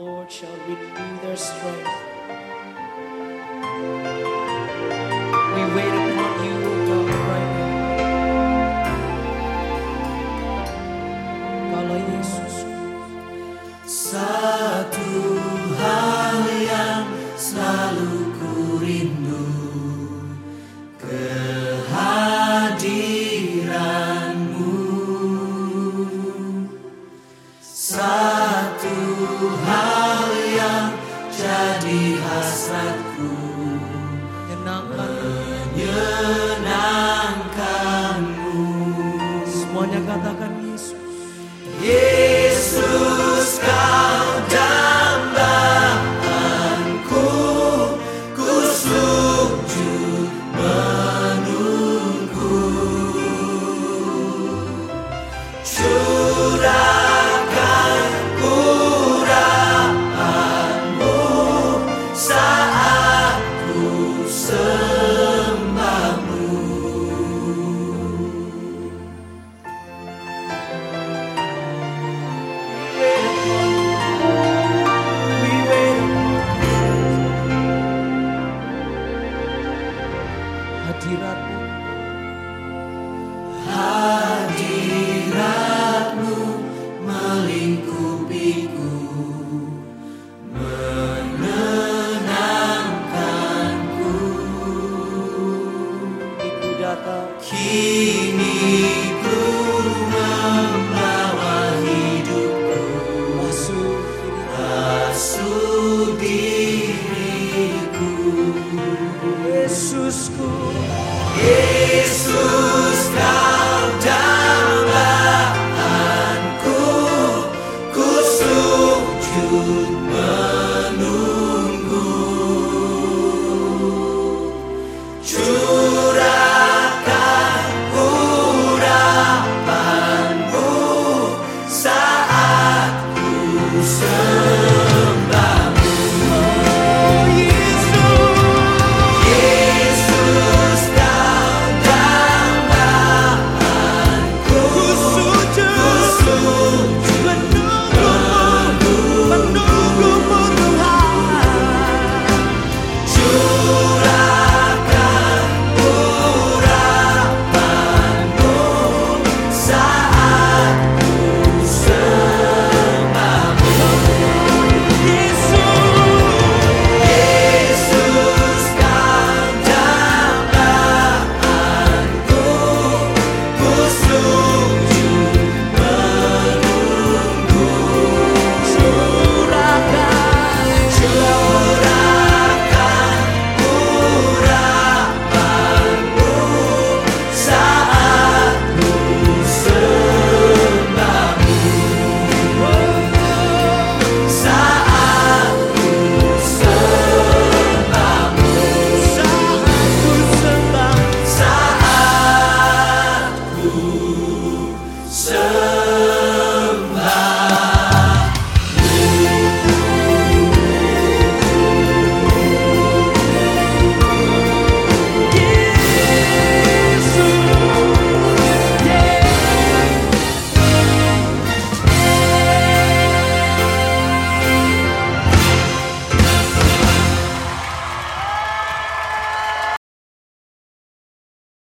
Lord shall renew their strength. We wait upon you, O God, right now. Kalau Yesus satu hal yang selalu ku rindu kehadiranmu. Satu hal yang jadi hasratku. Menyenangkan hadiratmu. Hadirat. Yesusku Yesus kau